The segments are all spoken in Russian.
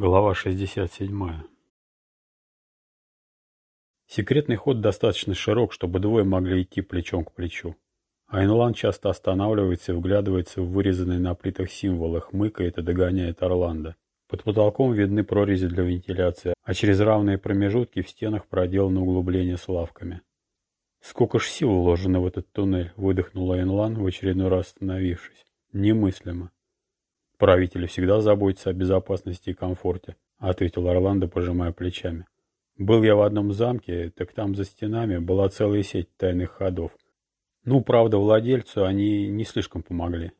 Глава 67. Секретный ход достаточно широк, чтобы двое могли идти плечом к плечу. Айнлан часто останавливается и вглядывается в вырезанные на плитах символы, хмыкает и догоняет Орландо. Под потолком видны прорези для вентиляции, а через равные промежутки в стенах проделаны углубления с лавками. «Сколько ж сил вложено в этот туннель!» — выдохнул Айнлан, в очередной раз остановившись. «Немыслимо!» «Правители всегда заботятся о безопасности и комфорте», — ответил Орландо, пожимая плечами. «Был я в одном замке, так там за стенами была целая сеть тайных ходов. Ну, правда, владельцу они не слишком помогли».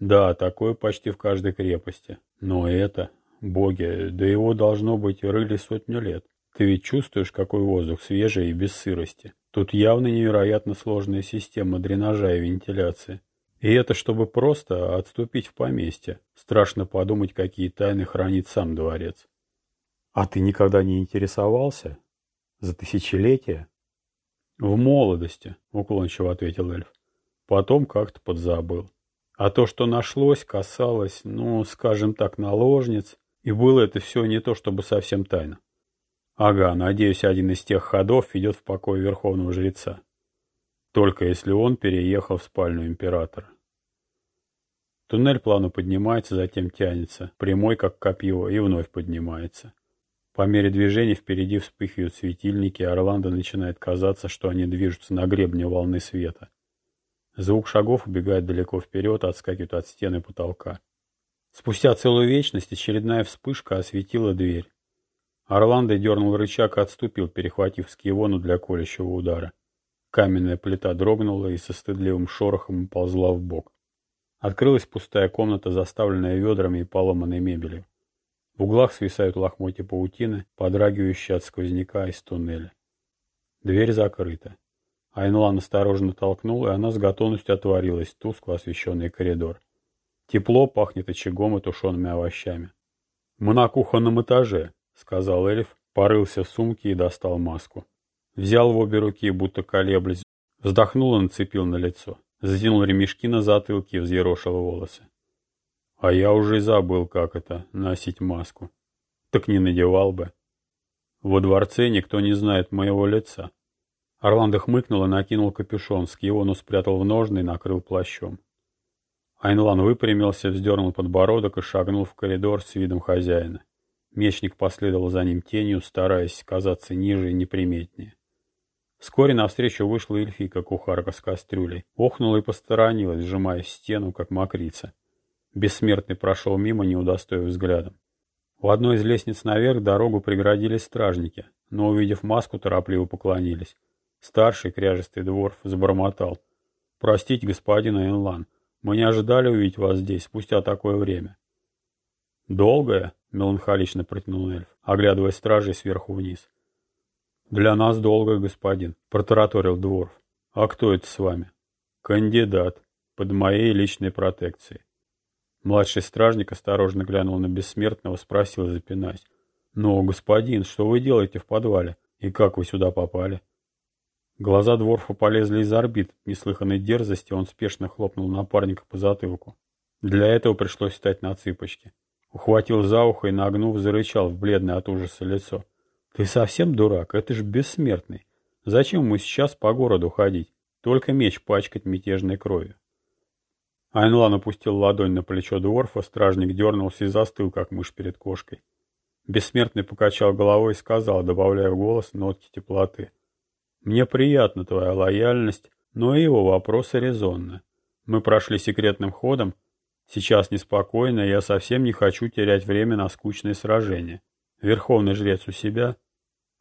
«Да, такое почти в каждой крепости. Но это... Боги, да его, должно быть, рыли сотню лет. Ты ведь чувствуешь, какой воздух свежий и без сырости. Тут явно невероятно сложная система дренажа и вентиляции. И это чтобы просто отступить в поместье. Страшно подумать, какие тайны хранит сам дворец. А ты никогда не интересовался? За тысячелетия? В молодости, уклончиво ответил эльф. Потом как-то подзабыл. А то, что нашлось, касалось, ну, скажем так, наложниц, и было это все не то чтобы совсем тайно. Ага, надеюсь, один из тех ходов ведет в покой верховного жреца. Только если он переехал в спальню императора. Туннель плавно поднимается, затем тянется, прямой как копье, и вновь поднимается. По мере движения впереди вспыхивают светильники, и Орландо начинает казаться, что они движутся на гребне волны света. Звук шагов убегает далеко вперед, отскакивает от стены потолка. Спустя целую вечность очередная вспышка осветила дверь. Орландо дернул рычаг и отступил, перехватив скивону для колющего удара. Каменная плита дрогнула и со стыдливым шорохом ползла в бок. Открылась пустая комната, заставленная ведрами и поломанной мебелью. В углах свисают лохмотья паутины, подрагивающие от сквозняка из туннеля. Дверь закрыта. Айнлан осторожно толкнул, и она с готовностью отворилась, тускло освещенный коридор. Тепло пахнет очагом и тушеными овощами. «Мы на кухонном этаже», — сказал эльф, порылся в сумке и достал маску. Взял в обе руки, будто колеблясь, вздохнул и нацепил на лицо. Затянул ремешки на затылке и взъерошил волосы. А я уже забыл, как это — носить маску. Так не надевал бы. Во дворце никто не знает моего лица. Орландо хмыкнул и накинул капюшон, скиону спрятал в ножны и накрыл плащом. Айнлан выпрямился, вздернул подбородок и шагнул в коридор с видом хозяина. Мечник последовал за ним тенью, стараясь казаться ниже и неприметнее. Вскоре навстречу вышла эльфийка кухарка с кастрюлей. Охнула и посторонилась, сжимая стену, как мокрица. Бессмертный прошел мимо, не удостоив взглядом. У одной из лестниц наверх дорогу преградили стражники, но, увидев маску, торопливо поклонились. Старший кряжестый дворф забормотал. «Простите, господин Эйнлан, мы не ожидали увидеть вас здесь спустя такое время». «Долгое?» — меланхолично протянул эльф, оглядывая стражей сверху вниз. «Для нас долго, господин», — протараторил Дворф. «А кто это с вами?» «Кандидат. Под моей личной протекцией». Младший стражник осторожно глянул на бессмертного, спросил, запинаясь. «Но, господин, что вы делаете в подвале? И как вы сюда попали?» Глаза Дворфа полезли из орбит. Неслыханной дерзости он спешно хлопнул напарника по затылку. Для этого пришлось встать на цыпочки. Ухватил за ухо и, нагнув, зарычал в бледное от ужаса лицо. Ты совсем дурак? Это ж бессмертный. Зачем ему сейчас по городу ходить? Только меч пачкать мятежной кровью. Айнлан опустил ладонь на плечо Дворфа, стражник дернулся и застыл, как мышь перед кошкой. Бессмертный покачал головой и сказал, добавляя в голос нотки теплоты. «Мне приятна твоя лояльность, но и его вопросы резонны. Мы прошли секретным ходом. Сейчас неспокойно, и я совсем не хочу терять время на скучные сражения. Верховный жрец у себя,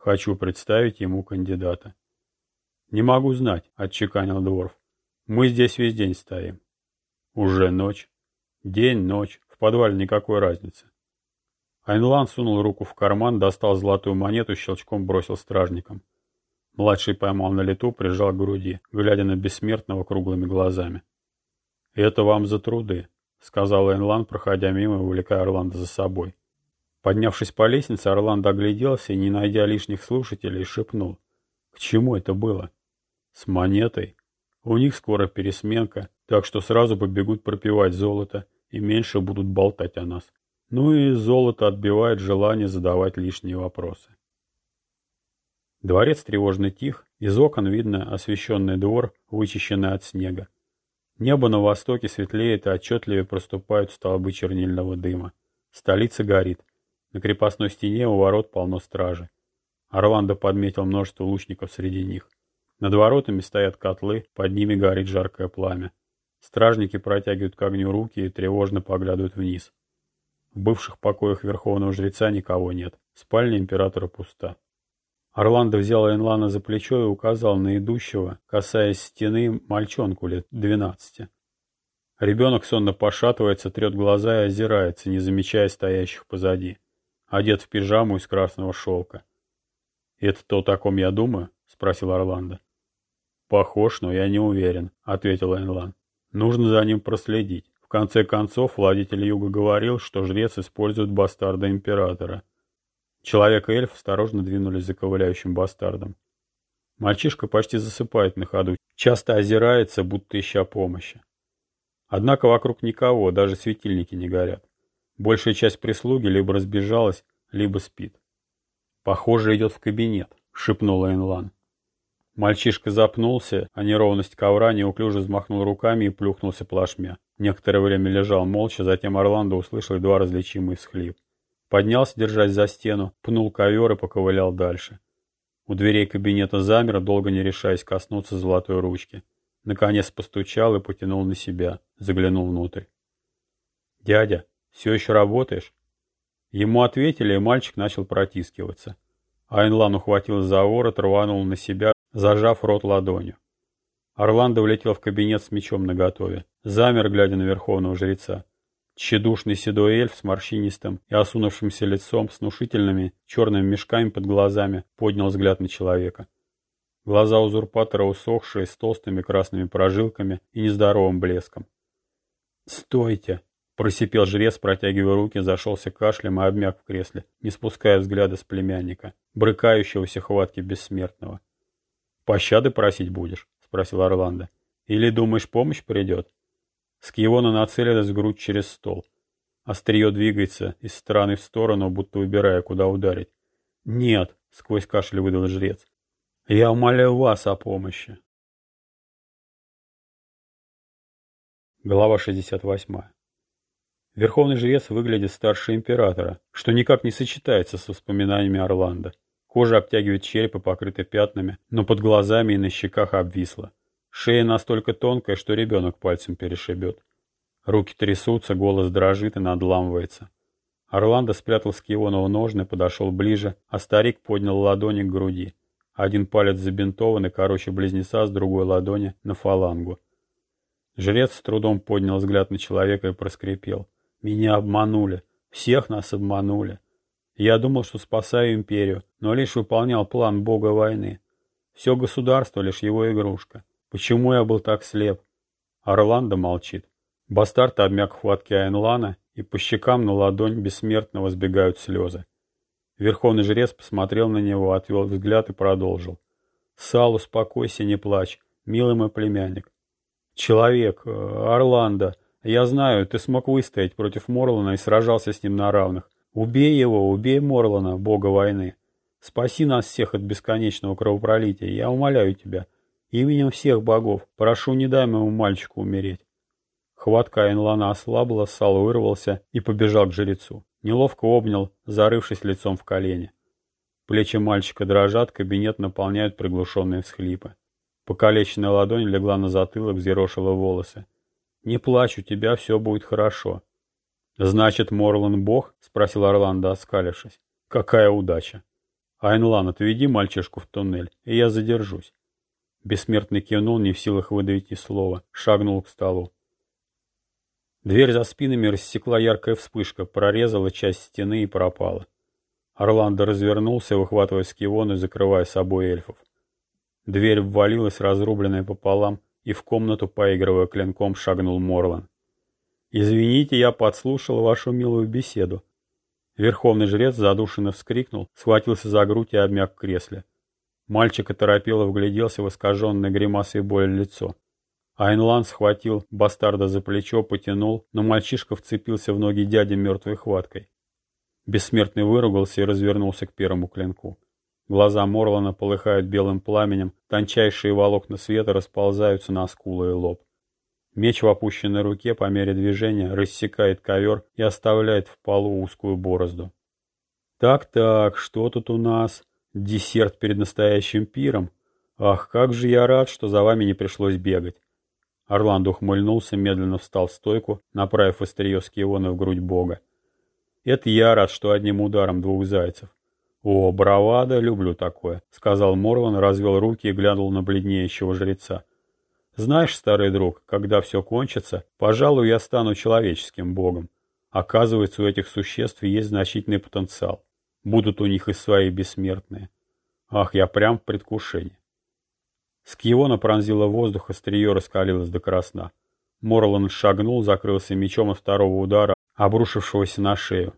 Хочу представить ему кандидата. Не могу знать, отчеканил Дворф. Мы здесь весь день стоим. Уже ночь. День, ночь. В подвале никакой разницы. Айнлан сунул руку в карман, достал золотую монету, щелчком бросил стражникам. Младший поймал на лету, прижал к груди, глядя на бессмертного круглыми глазами. «Это вам за труды», — сказал Айнлан, проходя мимо и увлекая Орландо за собой. Поднявшись по лестнице, Орландо огляделся и, не найдя лишних слушателей, шепнул. К чему это было? С монетой. У них скоро пересменка, так что сразу побегут пропивать золото и меньше будут болтать о нас. Ну и золото отбивает желание задавать лишние вопросы. Дворец тревожно тих, из окон видно освещенный двор, вычищенный от снега. Небо на востоке светлеет и отчетливее проступают столбы чернильного дыма. Столица горит. На крепостной стене у ворот полно стражи. Орландо подметил множество лучников среди них. Над воротами стоят котлы, под ними горит жаркое пламя. Стражники протягивают к огню руки и тревожно поглядывают вниз. В бывших покоях верховного жреца никого нет. Спальня императора пуста. Орландо взял Энлана за плечо и указал на идущего, касаясь стены, мальчонку лет двенадцати. Ребенок сонно пошатывается, трет глаза и озирается, не замечая стоящих позади. Одет в пижаму из красного шелка. «Это то, о ком я думаю?» — спросил Орландо. «Похож, но я не уверен», — ответил Энлан. «Нужно за ним проследить. В конце концов, владетель Юга говорил, что жрец использует бастарда императора». Человек и эльф осторожно двинулись за ковыляющим бастардом. Мальчишка почти засыпает на ходу, часто озирается, будто ища помощи. Однако вокруг никого, даже светильники не горят. Большая часть прислуги либо разбежалась, либо спит. «Похоже, идет в кабинет», — шепнула Энлан. Мальчишка запнулся, а неровность ковра неуклюже взмахнул руками и плюхнулся плашмя. Некоторое время лежал молча, затем Орландо услышал два различимые схлип. Поднялся, держась за стену, пнул ковер и поковылял дальше. У дверей кабинета замер, долго не решаясь коснуться золотой ручки. Наконец постучал и потянул на себя, заглянул внутрь. «Дядя, все еще работаешь?» Ему ответили, и мальчик начал протискиваться. Айнлан ухватил за ворот, рванул на себя, зажав рот ладонью. Орландо влетел в кабинет с мечом наготове. Замер, глядя на верховного жреца. Тщедушный седой эльф с морщинистым и осунувшимся лицом, с внушительными черными мешками под глазами, поднял взгляд на человека. Глаза узурпатора усохшие, с толстыми красными прожилками и нездоровым блеском. «Стойте!» — просипел жрец, протягивая руки, зашелся кашлем и обмяк в кресле, не спуская взгляда с племянника, брыкающегося хватки бессмертного. «Пощады просить будешь?» — спросил Орландо. «Или думаешь, помощь придет?» Скиона нацелилась в грудь через стол. Острие двигается из стороны в сторону, будто выбирая, куда ударить. «Нет!» — сквозь кашель выдал жрец. Я умоляю вас о помощи. Глава 68. Верховный жрец выглядит старше императора, что никак не сочетается с воспоминаниями Орландо. Кожа обтягивает череп и покрыта пятнами, но под глазами и на щеках обвисла. Шея настолько тонкая, что ребенок пальцем перешибет. Руки трясутся, голос дрожит и надламывается. Орландо спрятал Скиону ножны, подошел ближе, а старик поднял ладони к груди. Один палец забинтован и короче близнеца с другой ладони на фалангу. Жрец с трудом поднял взгляд на человека и проскрипел. «Меня обманули. Всех нас обманули. Я думал, что спасаю империю, но лишь выполнял план бога войны. Все государство лишь его игрушка. Почему я был так слеп?» Орландо молчит. Бастард обмяк в хватке Айнлана, и по щекам на ладонь бессмертного сбегают слезы. Верховный жрец посмотрел на него, отвел взгляд и продолжил. «Сал, успокойся, не плачь, милый мой племянник. Человек, э, Орландо, я знаю, ты смог выстоять против Морлана и сражался с ним на равных. Убей его, убей Морлана, бога войны. Спаси нас всех от бесконечного кровопролития, я умоляю тебя. Именем всех богов, прошу, не дай моему мальчику умереть». Хватка Айнлана ослабла, Сал вырвался и побежал к жрецу. Неловко обнял, зарывшись лицом в колени. Плечи мальчика дрожат, кабинет наполняют приглушенные всхлипы. Покалеченная ладонь легла на затылок, взъерошила волосы. «Не плачь, у тебя все будет хорошо». «Значит, Морлан бог?» — спросил Орландо, оскалившись. «Какая удача!» «Айнлан, отведи мальчишку в туннель, и я задержусь». Бессмертный кивнул, не в силах выдавить и слова, шагнул к столу. Дверь за спинами рассекла яркая вспышка, прорезала часть стены и пропала. Орландо развернулся, выхватывая скивон и закрывая собой эльфов. Дверь ввалилась, разрубленная пополам, и в комнату, поигрывая клинком, шагнул Морлан. «Извините, я подслушал вашу милую беседу». Верховный жрец задушенно вскрикнул, схватился за грудь и обмяк в кресле. Мальчик оторопело вгляделся в искаженное гримасой боли лицо. Айнлан схватил бастарда за плечо, потянул, но мальчишка вцепился в ноги дяди мертвой хваткой. Бессмертный выругался и развернулся к первому клинку. Глаза Морлана полыхают белым пламенем, тончайшие волокна света расползаются на скулы и лоб. Меч в опущенной руке по мере движения рассекает ковер и оставляет в полу узкую борозду. «Так-так, что тут у нас? Десерт перед настоящим пиром? Ах, как же я рад, что за вами не пришлось бегать!» Орландо ухмыльнулся, медленно встал в стойку, направив острие скионы в грудь бога. «Это я рад, что одним ударом двух зайцев. «О, бравада, люблю такое», — сказал Морван, развел руки и глянул на бледнеющего жреца. «Знаешь, старый друг, когда все кончится, пожалуй, я стану человеческим богом. Оказывается, у этих существ есть значительный потенциал. Будут у них и свои бессмертные. Ах, я прям в предвкушении». Скиона пронзила воздух, острие раскалилось до красна. Морланд шагнул, закрылся мечом от второго удара, обрушившегося на шею.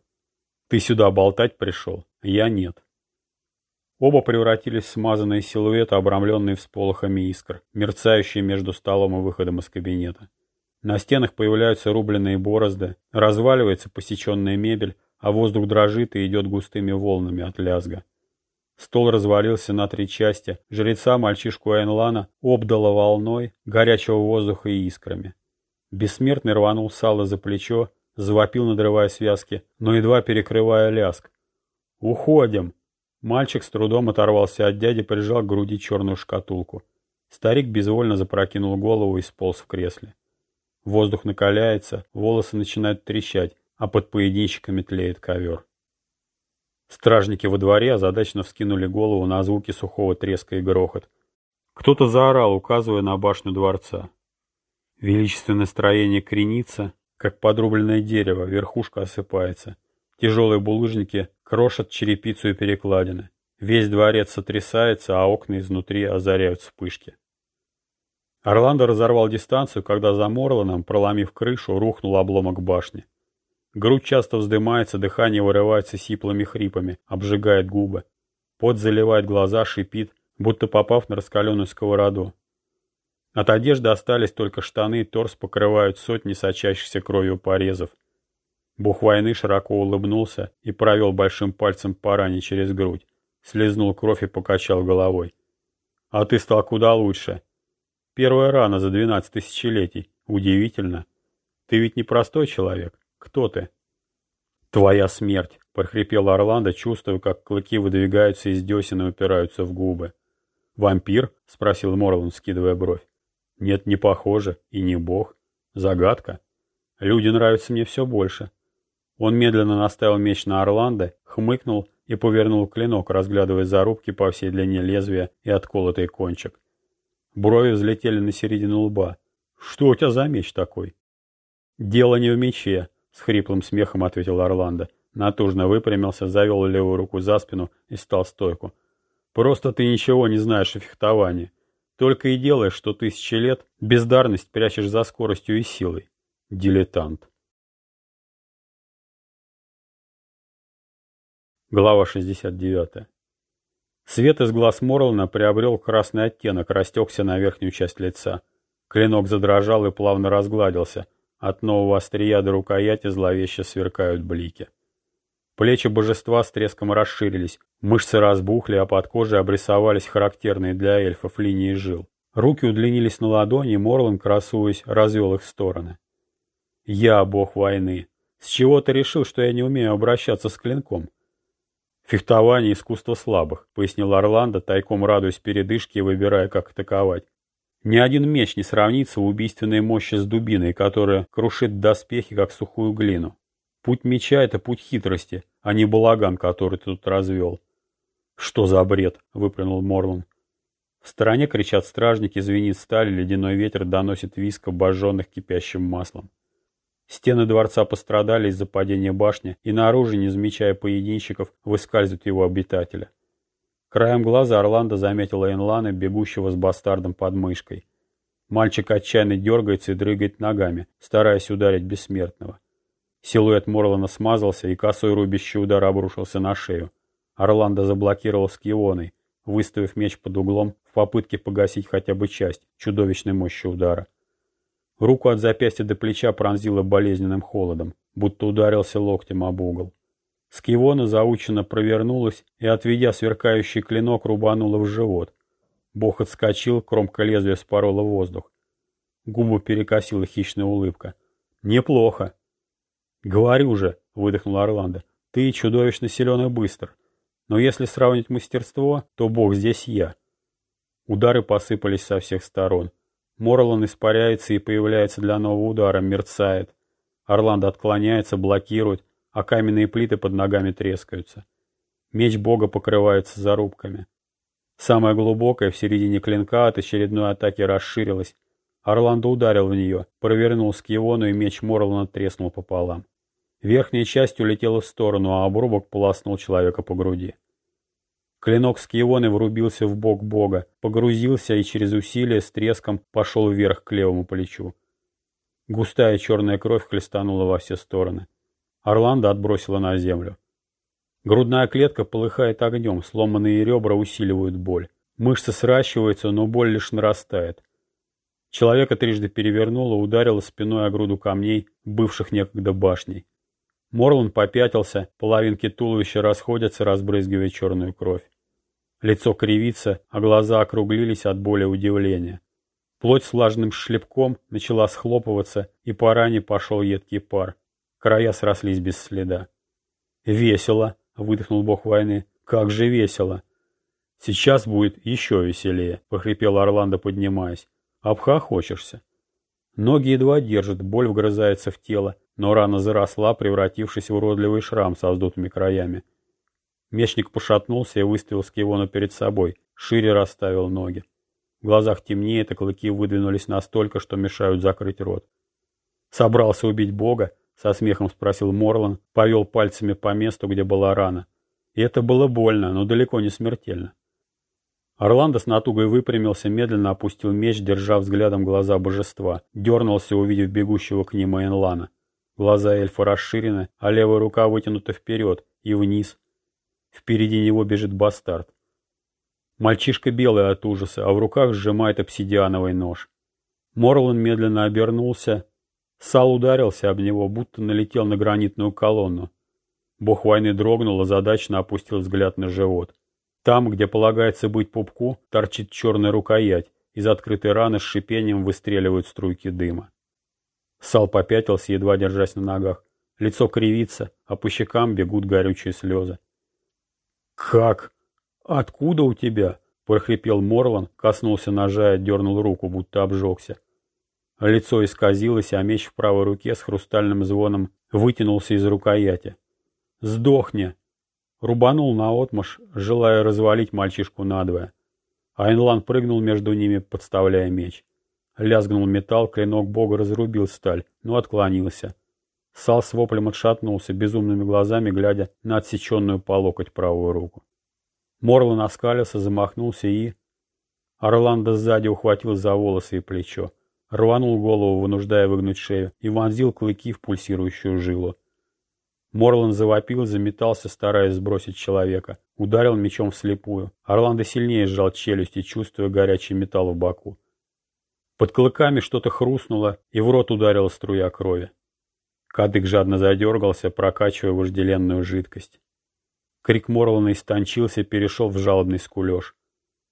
«Ты сюда болтать пришел?» Я нет. Оба превратились в смазанные силуэты, обрамленные всполохами искр, мерцающие между столом и выходом из кабинета. На стенах появляются рубленые борозды, разваливается посеченная мебель, а воздух дрожит и идет густыми волнами от лязга. Стол развалился на три части, жреца мальчишку Айнлана обдало волной горячего воздуха и искрами. Бессмертный рванул сало за плечо, завопил, надрывая связки, но едва перекрывая лязг, «Уходим!» Мальчик с трудом оторвался от дяди, прижал к груди черную шкатулку. Старик безвольно запрокинул голову и сполз в кресле. Воздух накаляется, волосы начинают трещать, а под поединщиками тлеет ковер. Стражники во дворе озадаченно вскинули голову на звуки сухого треска и грохот. Кто-то заорал, указывая на башню дворца. Величественное строение кренится, как подрубленное дерево, верхушка осыпается. Тяжелые булыжники крошат черепицу и перекладины. Весь дворец сотрясается, а окна изнутри озаряют вспышки. Орландо разорвал дистанцию, когда за Морланом, проломив крышу, рухнул обломок башни. Грудь часто вздымается, дыхание вырывается сиплыми хрипами, обжигает губы. Пот заливает глаза, шипит, будто попав на раскаленную сковороду. От одежды остались только штаны, торс покрывают сотни сочащихся кровью порезов. Бог войны широко улыбнулся и провел большим пальцем по ране через грудь, слезнул кровь и покачал головой. «А ты стал куда лучше. Первая рана за двенадцать тысячелетий. Удивительно. Ты ведь не простой человек. Кто ты?» «Твоя смерть», — прохрипел Орландо, чувствуя, как клыки выдвигаются из десен и упираются в губы. «Вампир?» — спросил Морланд, скидывая бровь. «Нет, не похоже. И не бог. Загадка. Люди нравятся мне все больше. Он медленно наставил меч на Орландо, хмыкнул и повернул клинок, разглядывая зарубки по всей длине лезвия и отколотый кончик. Брови взлетели на середину лба. «Что у тебя за меч такой?» «Дело не в мече», — с хриплым смехом ответил Орландо. Натужно выпрямился, завел левую руку за спину и стал стойку. «Просто ты ничего не знаешь о фехтовании. Только и делаешь, что тысячи лет бездарность прячешь за скоростью и силой. Дилетант». Глава 69. Свет из глаз Морлана приобрел красный оттенок, растекся на верхнюю часть лица. Клинок задрожал и плавно разгладился. От нового острия до рукояти зловеще сверкают блики. Плечи божества с треском расширились, мышцы разбухли, а под кожей обрисовались характерные для эльфов линии жил. Руки удлинились на ладони, Морлан, красуясь, развел их в стороны. «Я бог войны. С чего ты решил, что я не умею обращаться с клинком?» «Фехтование – искусство слабых», – пояснил Орландо, тайком радуясь передышке и выбирая, как атаковать. «Ни один меч не сравнится в убийственной мощи с дубиной, которая крушит доспехи, как сухую глину. Путь меча – это путь хитрости, а не балаган, который ты тут развел». «Что за бред?» – выплюнул Морлан. В стороне кричат стражники, звенит сталь, ледяной ветер доносит виск обожженных кипящим маслом. Стены дворца пострадали из-за падения башни, и наружу, не замечая поединщиков, выскальзывают его обитателя. Краем глаза Орландо заметил Эйнлана, бегущего с бастардом под мышкой. Мальчик отчаянно дергается и дрыгает ногами, стараясь ударить бессмертного. Силуэт Морлана смазался, и косой рубящий удар обрушился на шею. Орландо заблокировал скионой, выставив меч под углом в попытке погасить хотя бы часть чудовищной мощи удара. Руку от запястья до плеча пронзило болезненным холодом, будто ударился локтем об угол. Скивона заученно провернулась и, отведя сверкающий клинок, рубанула в живот. Бог отскочил, кромка лезвия спорола воздух. Губу перекосила хищная улыбка. «Неплохо!» «Говорю же!» — выдохнул Орландо. «Ты чудовищно силен и быстр. Но если сравнить мастерство, то Бог здесь я». Удары посыпались со всех сторон. Морлан испаряется и появляется для нового удара, мерцает. Орландо отклоняется, блокирует, а каменные плиты под ногами трескаются. Меч бога покрывается зарубками. Самая глубокая в середине клинка от очередной атаки расширилась. Орландо ударил в нее, провернул скивону и меч Морлана треснул пополам. Верхняя часть улетела в сторону, а обрубок полоснул человека по груди. Клинок скивоны врубился в бок бога, погрузился и через усилие с треском пошел вверх к левому плечу. Густая черная кровь хлестанула во все стороны. Орландо отбросила на землю. Грудная клетка полыхает огнем, сломанные ребра усиливают боль. Мышцы сращиваются, но боль лишь нарастает. Человека трижды перевернуло, ударило спиной о груду камней, бывших некогда башней. Морлан попятился, половинки туловища расходятся, разбрызгивая черную кровь. Лицо кривится, а глаза округлились от боли удивления. Плоть с влажным шлепком начала схлопываться, и по ране пошел едкий пар. Края срослись без следа. «Весело!» — выдохнул бог войны. «Как же весело!» «Сейчас будет еще веселее!» — прохрипел Орландо, поднимаясь. «Обхохочешься!» Ноги едва держат, боль вгрызается в тело, но рана заросла, превратившись в уродливый шрам со вздутыми краями. Мечник пошатнулся и выставил скивону перед собой, шире расставил ноги. В глазах темнеет, и клыки выдвинулись настолько, что мешают закрыть рот. Собрался убить бога, со смехом спросил Морлан, повел пальцами по месту, где была рана. И это было больно, но далеко не смертельно. Орландо с натугой выпрямился, медленно опустил меч, держа взглядом глаза божества. Дернулся, увидев бегущего к нему Энлана. Глаза эльфа расширены, а левая рука вытянута вперед и вниз. Впереди него бежит бастард. Мальчишка белый от ужаса, а в руках сжимает обсидиановый нож. Морлан медленно обернулся, Сал ударился об него, будто налетел на гранитную колонну. Бог войны дрогнул, озадаченно опустил взгляд на живот. Там, где полагается быть пупку, торчит черная рукоять, из открытой раны с шипением выстреливают струйки дыма. Сал попятился, едва держась на ногах. Лицо кривится, а по щекам бегут горючие слезы. «Как? Откуда у тебя?» — прохрипел Морлан, коснулся ножа и отдернул руку, будто обжегся. Лицо исказилось, а меч в правой руке с хрустальным звоном вытянулся из рукояти. «Сдохни!» Рубанул наотмашь, желая развалить мальчишку надвое. Айнлан прыгнул между ними, подставляя меч. Лязгнул металл, клинок бога разрубил сталь, но отклонился. Сал с воплем отшатнулся, безумными глазами глядя на отсеченную по локоть правую руку. Морлан оскалился, замахнулся и... Орландо сзади ухватил за волосы и плечо. Рванул голову, вынуждая выгнуть шею, и вонзил клыки в пульсирующую жилу. Морлан завопил, заметался, стараясь сбросить человека. Ударил мечом вслепую. Орландо сильнее сжал челюсти, чувствуя горячий металл в боку. Под клыками что-то хрустнуло, и в рот ударила струя крови. Кадык жадно задергался, прокачивая вожделенную жидкость. Крик Морлана истончился, перешел в жалобный скулеж.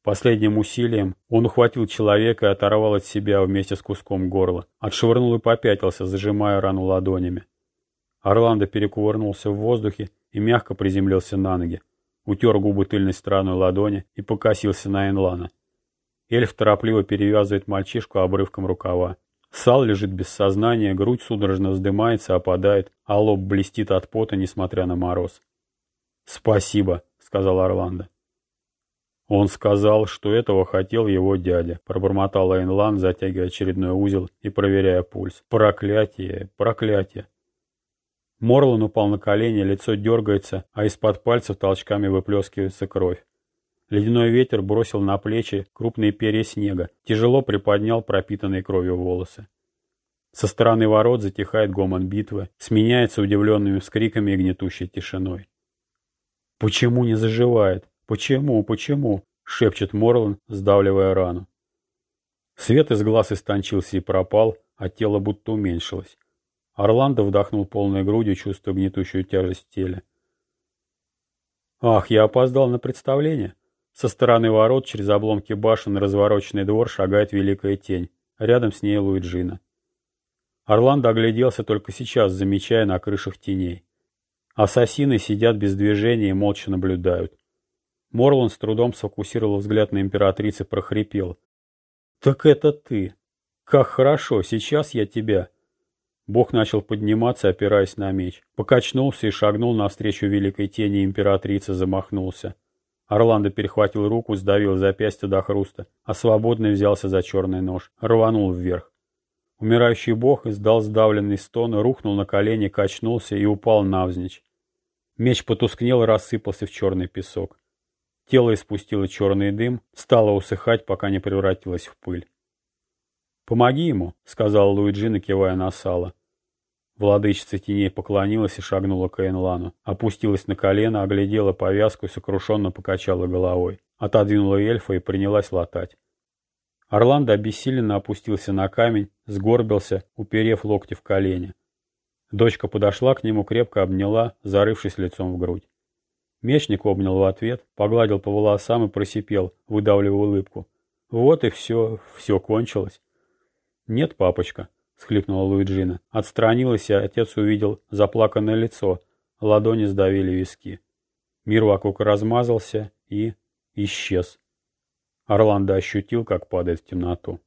Последним усилием он ухватил человека и оторвал от себя вместе с куском горла. Отшвырнул и попятился, зажимая рану ладонями. Орландо перекувырнулся в воздухе и мягко приземлился на ноги. Утер губы тыльной стороной ладони и покосился на Энлана. Эльф торопливо перевязывает мальчишку обрывком рукава. Сал лежит без сознания, грудь судорожно вздымается, опадает, а лоб блестит от пота, несмотря на мороз. «Спасибо», — сказал Орландо. Он сказал, что этого хотел его дядя, пробормотал Эйнлан, затягивая очередной узел и проверяя пульс. Проклятие, проклятие. Морлан упал на колени, лицо дергается, а из-под пальцев толчками выплескивается кровь. Ледяной ветер бросил на плечи крупные перья снега, тяжело приподнял пропитанные кровью волосы. Со стороны ворот затихает гомон битвы, сменяется удивленными вскриками и гнетущей тишиной. «Почему не заживает?» «Почему, почему?» — шепчет Морлан, сдавливая рану. Свет из глаз истончился и пропал, а тело будто уменьшилось. Орландо вдохнул полной грудью, чувствуя гнетущую тяжесть в теле. Ах, я опоздал на представление. Со стороны ворот через обломки башен на развороченный двор шагает великая тень. Рядом с ней Луиджина. Орландо огляделся только сейчас, замечая на крышах теней. Ассасины сидят без движения и молча наблюдают. Морлан с трудом сфокусировал взгляд на императрице и прохрипел. «Так это ты! Как хорошо! Сейчас я тебя!» Бог начал подниматься, опираясь на меч. Покачнулся и шагнул навстречу великой тени императрицы, замахнулся. Орландо перехватил руку, сдавил запястье до хруста, а свободно взялся за черный нож. Рванул вверх. Умирающий бог издал сдавленный стон, рухнул на колени, качнулся и упал навзничь. Меч потускнел и рассыпался в черный песок. Тело испустило черный дым, стало усыхать, пока не превратилось в пыль. «Помоги ему», — сказал Луиджи, кивая на сало. Владычица теней поклонилась и шагнула к Эйнлану. Опустилась на колено, оглядела повязку и сокрушенно покачала головой. Отодвинула эльфа и принялась латать. Орландо обессиленно опустился на камень, сгорбился, уперев локти в колени. Дочка подошла к нему, крепко обняла, зарывшись лицом в грудь. Мечник обнял в ответ, погладил по волосам и просипел, выдавливая улыбку. Вот и все, все кончилось. «Нет, папочка», — схлипнула Луиджина. Отстранилась, и отец увидел заплаканное лицо. Ладони сдавили виски. Мир вокруг размазался и исчез. Орландо ощутил, как падает в темноту.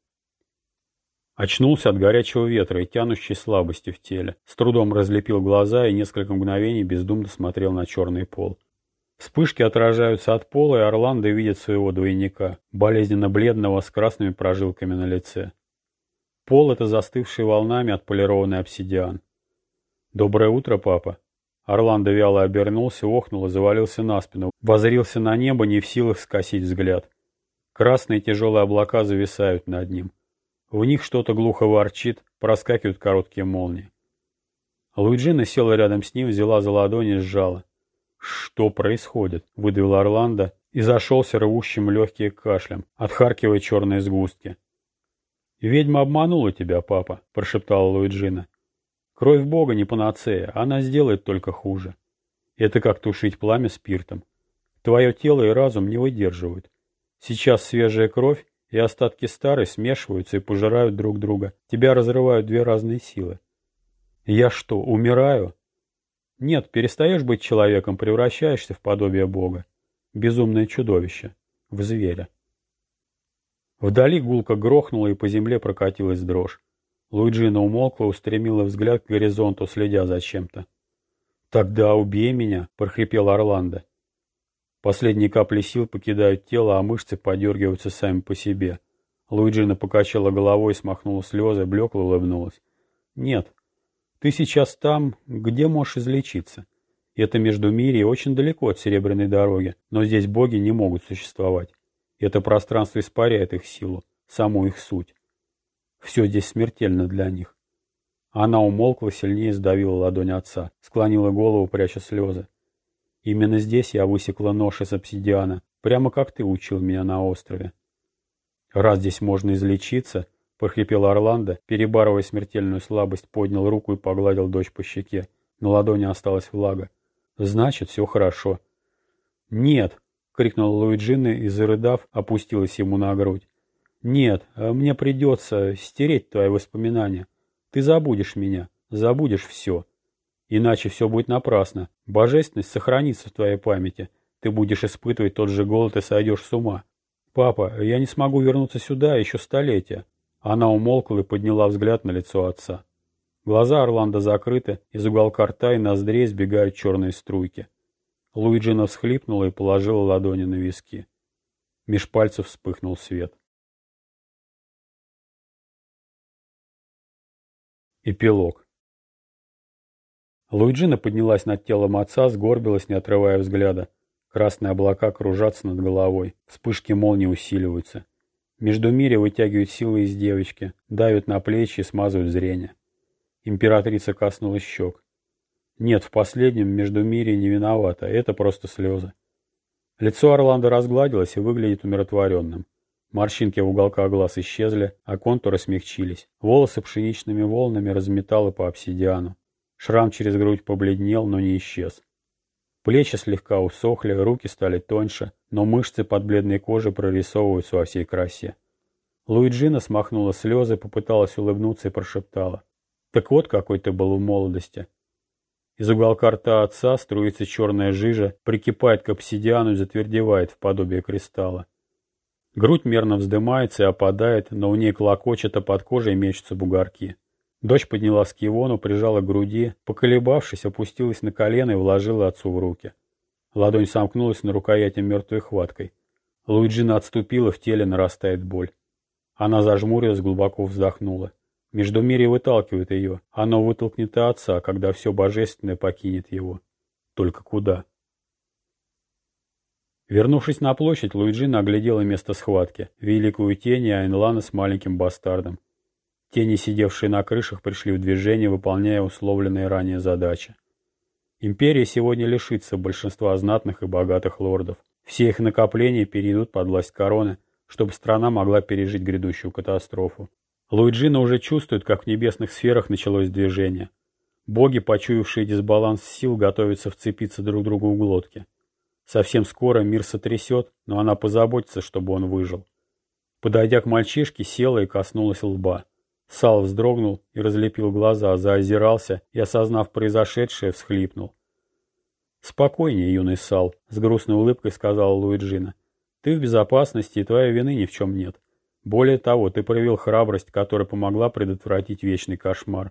Очнулся от горячего ветра и тянущей слабости в теле. С трудом разлепил глаза и несколько мгновений бездумно смотрел на черный пол. Вспышки отражаются от пола, и Орландо видит своего двойника, болезненно бледного, с красными прожилками на лице. Пол — это застывший волнами отполированный обсидиан. «Доброе утро, папа!» Орландо вяло обернулся, охнул и завалился на спину, возрился на небо, не в силах скосить взгляд. Красные тяжелые облака зависают над ним. В них что-то глухо ворчит, проскакивают короткие молнии. Луиджина села рядом с ним, взяла за ладони и сжала. «Что происходит?» — выдавил Орландо и зашелся рвущим легкие кашлем, отхаркивая черные сгустки. «Ведьма обманула тебя, папа», — прошептала Луиджина. «Кровь Бога не панацея, она сделает только хуже. Это как тушить пламя спиртом. Твое тело и разум не выдерживают. Сейчас свежая кровь и остатки старой смешиваются и пожирают друг друга. Тебя разрывают две разные силы. Я что, умираю? Нет, перестаешь быть человеком, превращаешься в подобие Бога. Безумное чудовище. В зверя. Вдали гулко грохнула и по земле прокатилась дрожь. Луиджина умолкла, устремила взгляд к горизонту, следя за чем-то. «Тогда убей меня!» — прохрипел Орландо. Последние капли сил покидают тело, а мышцы подергиваются сами по себе. Луиджина покачала головой, смахнула слезы, блекло улыбнулась. «Нет, ты сейчас там, где можешь излечиться. Это между мире очень далеко от Серебряной дороги, но здесь боги не могут существовать. Это пространство испаряет их силу, саму их суть. Все здесь смертельно для них. Она умолкла, сильнее сдавила ладонь отца, склонила голову, пряча слезы. Именно здесь я высекла нож из обсидиана, прямо как ты учил меня на острове. Раз здесь можно излечиться, прохрипел Орландо, перебарывая смертельную слабость, поднял руку и погладил дочь по щеке. На ладони осталась влага. Значит, все хорошо. Нет, крикнула Луиджина и, зарыдав, опустилась ему на грудь. «Нет, а мне придется стереть твои воспоминания. Ты забудешь меня, забудешь все. Иначе все будет напрасно. Божественность сохранится в твоей памяти. Ты будешь испытывать тот же голод и сойдешь с ума. Папа, я не смогу вернуться сюда еще столетия». Она умолкла и подняла взгляд на лицо отца. Глаза Орландо закрыты, из уголка рта и ноздрей сбегают черные струйки. Луиджина всхлипнула и положила ладони на виски. Меж пальцев вспыхнул свет. Эпилог. Луиджина поднялась над телом отца, сгорбилась, не отрывая взгляда. Красные облака кружатся над головой, вспышки молнии усиливаются. Между мире вытягивают силы из девочки, давят на плечи и смазывают зрение. Императрица коснулась щек. Нет, в последнем между мире не виновата, это просто слезы. Лицо Орландо разгладилось и выглядит умиротворенным. Морщинки в уголках глаз исчезли, а контуры смягчились. Волосы пшеничными волнами разметало по обсидиану. Шрам через грудь побледнел, но не исчез. Плечи слегка усохли, руки стали тоньше, но мышцы под бледной кожей прорисовываются во всей красе. Луиджина смахнула слезы, попыталась улыбнуться и прошептала. «Так вот какой ты был в молодости». Из уголка рта отца струится черная жижа, прикипает к обсидиану и затвердевает в подобие кристалла. Грудь мерно вздымается и опадает, но у ней клокочет, а под кожей мечутся бугорки. Дочь подняла скивону, прижала к груди, поколебавшись, опустилась на колено и вложила отцу в руки. Ладонь сомкнулась на рукояти мертвой хваткой. Луиджина отступила, в теле нарастает боль. Она зажмурилась, глубоко вздохнула. Междумирие выталкивает ее. Оно вытолкнет и отца, когда все божественное покинет его. Только куда? Вернувшись на площадь, Луиджина оглядела место схватки, великую тень и Айнлана с маленьким бастардом. Тени, сидевшие на крышах, пришли в движение, выполняя условленные ранее задачи. Империя сегодня лишится большинства знатных и богатых лордов. Все их накопления перейдут под власть короны, чтобы страна могла пережить грядущую катастрофу. Луиджина уже чувствует, как в небесных сферах началось движение. Боги, почуявшие дисбаланс сил, готовятся вцепиться друг другу в глотки. Совсем скоро мир сотрясет, но она позаботится, чтобы он выжил. Подойдя к мальчишке, села и коснулась лба. Сал вздрогнул и разлепил глаза, заозирался и, осознав произошедшее, всхлипнул. «Спокойнее, юный Сал», — с грустной улыбкой сказала Луиджина. «Ты в безопасности, и твоей вины ни в чем нет. Более того, ты проявил храбрость, которая помогла предотвратить вечный кошмар.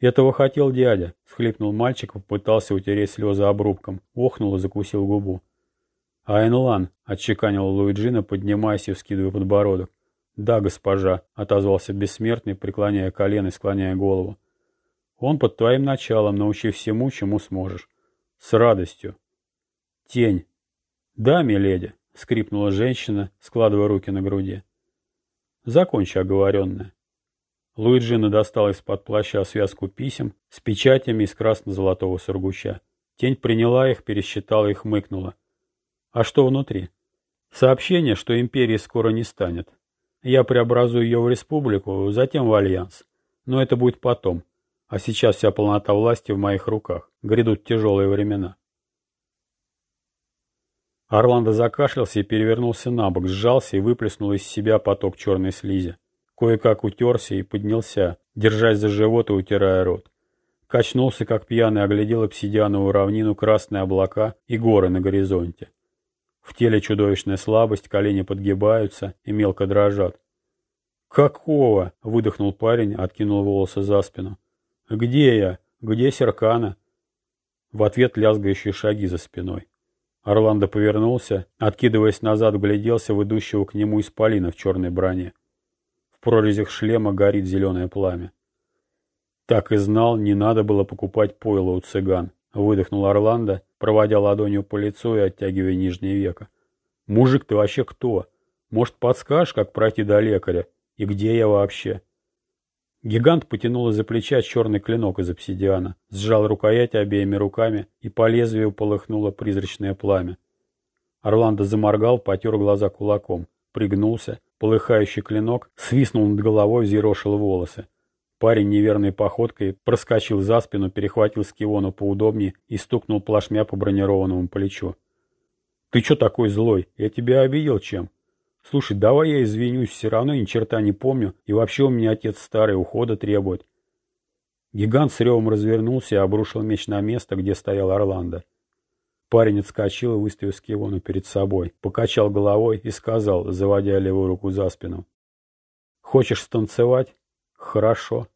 «Этого хотел дядя», — схлипнул мальчик, попытался утереть слезы обрубком, охнул и закусил губу. «Айнлан», — отчеканил Луиджина, поднимаясь и вскидывая подбородок. «Да, госпожа», — отозвался бессмертный, преклоняя колено и склоняя голову. «Он под твоим началом, научи всему, чему сможешь. С радостью». «Тень». «Да, миледи», — скрипнула женщина, складывая руки на груди. «Закончи оговоренное». Луиджина достал из-под плаща связку писем с печатями из красно-золотого сургуча. Тень приняла их, пересчитала и хмыкнула. А что внутри? Сообщение, что империи скоро не станет. Я преобразую ее в республику, затем в альянс. Но это будет потом. А сейчас вся полнота власти в моих руках. Грядут тяжелые времена. Орландо закашлялся и перевернулся на бок, сжался и выплеснул из себя поток черной слизи. Кое-как утерся и поднялся, держась за живот и утирая рот. Качнулся, как пьяный, оглядел обсидиановую равнину, красные облака и горы на горизонте. В теле чудовищная слабость, колени подгибаются и мелко дрожат. «Какого?» — выдохнул парень, откинул волосы за спину. «Где я? Где Серкана?» В ответ лязгающие шаги за спиной. Орландо повернулся, откидываясь назад, вгляделся в идущего к нему исполина в черной броне. В прорезях шлема горит зеленое пламя. Так и знал, не надо было покупать пойло у цыган. Выдохнул Орландо, проводя ладонью по лицу и оттягивая нижнее веко. «Мужик, ты вообще кто? Может, подскажешь, как пройти до лекаря? И где я вообще?» Гигант потянул из-за плеча черный клинок из обсидиана, сжал рукоять обеими руками, и по лезвию полыхнуло призрачное пламя. Орландо заморгал, потер глаза кулаком, пригнулся, Полыхающий клинок свистнул над головой, взъерошил волосы. Парень неверной походкой проскочил за спину, перехватил скиону поудобнее и стукнул плашмя по бронированному плечу. «Ты что такой злой? Я тебя обидел чем?» «Слушай, давай я извинюсь, все равно ни черта не помню, и вообще у меня отец старый, ухода требует». Гигант с ревом развернулся и обрушил меч на место, где стоял Орландо. Парень отскочил и выставил Скивону перед собой, покачал головой и сказал, заводя левую руку за спину. «Хочешь станцевать? Хорошо.